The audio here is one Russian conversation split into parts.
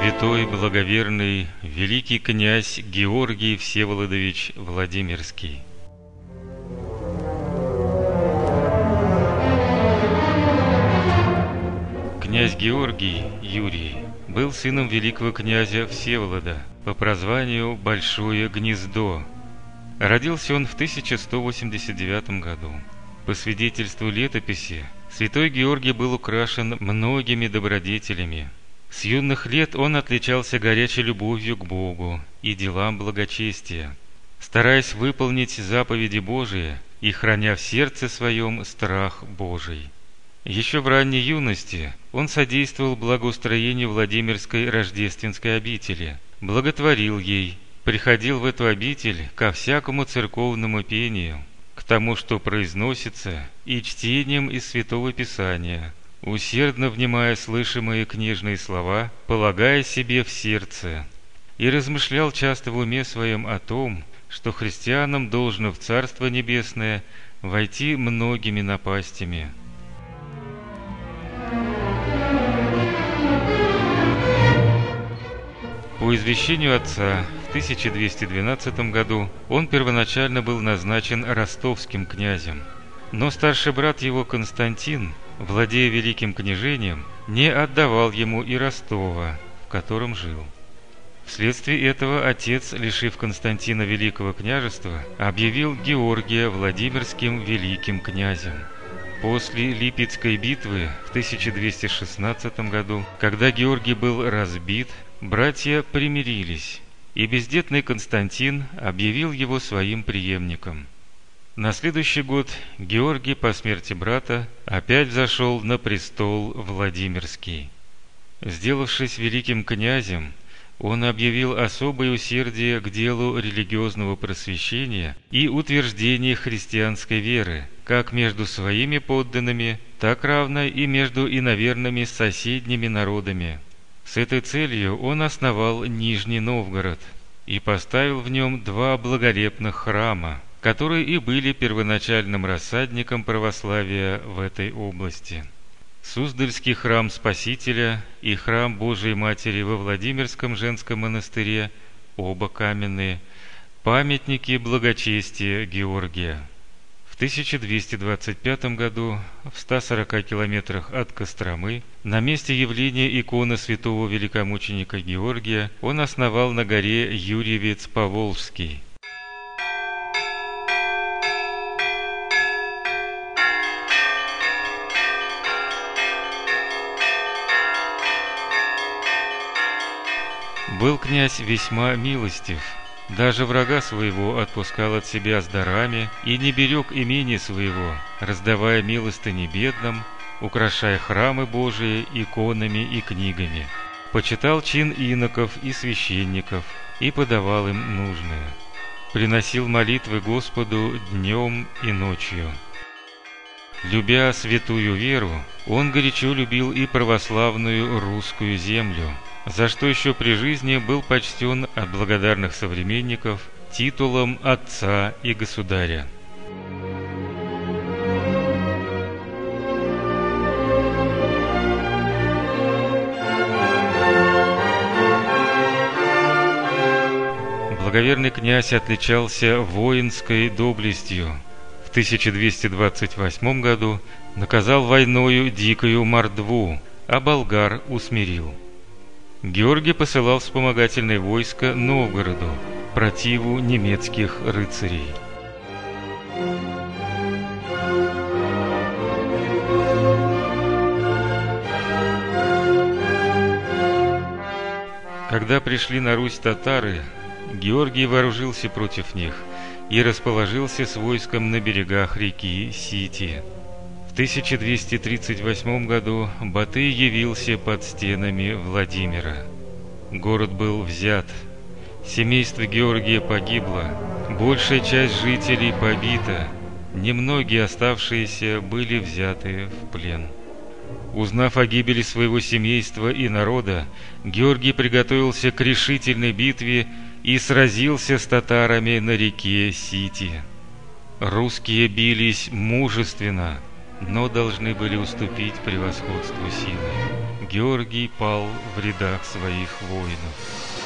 Святой, благоверный, великий князь Георгий Всеволодович Владимирский. Князь Георгий Юрий был сыном великого князя Всеволода по прозванию Большое Гнездо. Родился он в 1189 году. По свидетельству летописи, святой Георгий был украшен многими добродетелями. С юных лет он отличался горячей любовью к Богу и делам благочестия, стараясь выполнить заповеди Божии и храня в сердце своем страх Божий. Еще в ранней юности он содействовал благоустроению Владимирской рождественской обители, благотворил ей, приходил в эту обитель ко всякому церковному пению, к тому, что произносится, и чтением из Святого Писания, усердно внимая слышимые книжные слова, полагая себе в сердце, и размышлял часто в уме своем о том, что христианам должно в Царство Небесное войти многими напастями – По извещению отца, в 1212 году он первоначально был назначен ростовским князем. Но старший брат его Константин, владея великим княжением, не отдавал ему и Ростова, в котором жил. Вследствие этого отец, лишив Константина великого княжества, объявил Георгия Владимирским великим князем. После Липецкой битвы в 1216 году, когда Георгий был разбит, Братья примирились, и бездетный Константин объявил его своим преемником. На следующий год Георгий по смерти брата опять взошел на престол Владимирский. Сделавшись великим князем, он объявил особое усердие к делу религиозного просвещения и утверждения христианской веры, как между своими подданными, так равно и между иноверными соседними народами. С этой целью он основал Нижний Новгород и поставил в нем два благолепных храма, которые и были первоначальным рассадником православия в этой области. Суздальский храм Спасителя и храм Божией Матери во Владимирском женском монастыре, оба каменные, памятники благочестия Георгия. 1225 году в 140 километрах от Костромы на месте явления иконы святого великомученика Георгия он основал на горе Юрьевец Поволжский. Был князь весьма милостив – даже врага своего отпускал от себя с дарами и не берег имени своего, раздавая милостыни бедным, украшая храмы Божии иконами и книгами. Почитал чин иноков и священников и подавал им нужное. Приносил молитвы Господу днем и ночью. Любя святую веру, он горячо любил и православную русскую землю – за что еще при жизни был почтен от благодарных современников титулом отца и государя. Благоверный князь отличался воинской доблестью. В 1228 году наказал войною дикую мордву, а болгар усмирил. Георгий посылал вспомогательные войска Новгороду, противу немецких рыцарей. Когда пришли на Русь татары, Георгий вооружился против них и расположился с войском на берегах реки Сити. 1238 году Батый явился под стенами Владимира. Город был взят. Семейство Георгия погибло. Большая часть жителей побита. Немногие оставшиеся были взяты в плен. Узнав о гибели своего семейства и народа, Георгий приготовился к решительной битве и сразился с татарами на реке Сити. Русские бились мужественно – но должны были уступить превосходству силы. Георгий пал в рядах своих воинов.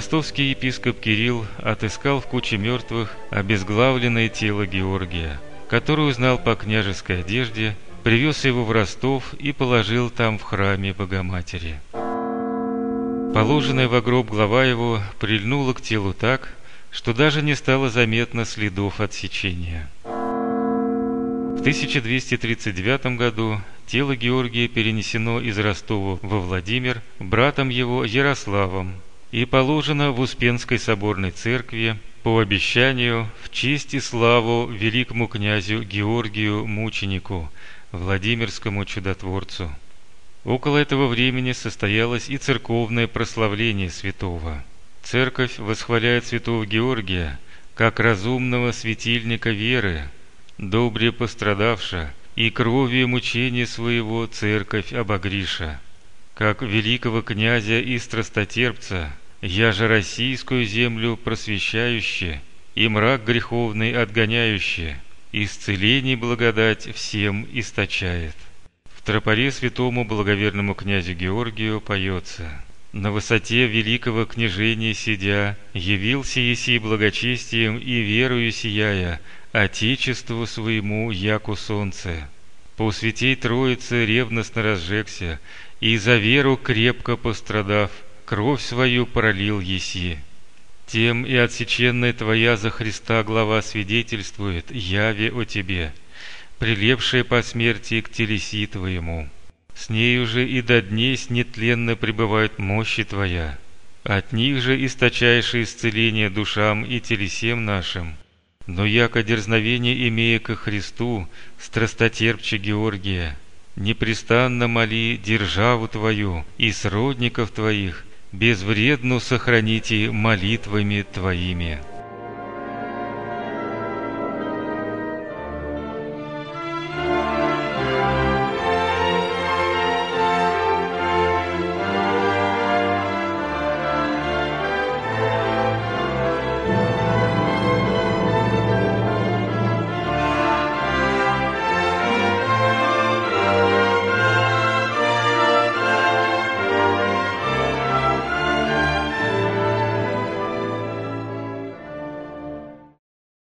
Ростовский епископ Кирилл отыскал в куче мертвых обезглавленное тело Георгия, который узнал по княжеской одежде, привез его в Ростов и положил там в храме Богоматери. Положенная в гроб глава его прильнула к телу так, что даже не стало заметно следов отсечения. В 1239 году тело Георгия перенесено из Ростова во Владимир братом его Ярославом, и положено в Успенской соборной церкви по обещанию в честь и славу великому князю Георгию Мученику, Владимирскому чудотворцу. Около этого времени состоялось и церковное прославление святого. Церковь восхваляет святого Георгия как разумного светильника веры, добре пострадавша, и кровью мучения своего церковь обогриша, как великого князя и страстотерпца, я же российскую землю просвещающее и мрак греховный отгоняющее, исцелений благодать всем источает. В тропаре святому благоверному князю Георгию поется «На высоте великого княжения сидя, явился еси благочестием и верою сияя, Отечеству своему, яку солнце. По святей Троице ревностно разжегся, и за веру крепко пострадав, кровь свою пролил еси. Тем и отсеченная твоя за Христа глава свидетельствует, яви о тебе, прилепшая по смерти к телеси твоему. С нею же и до дней нетленно пребывают мощи твоя. От них же источаешь исцеление душам и телесем нашим. Но яко дерзновение имея ко Христу, страстотерпче Георгия, непрестанно моли державу Твою и сродников Твоих, безвредну сохраните молитвами Твоими.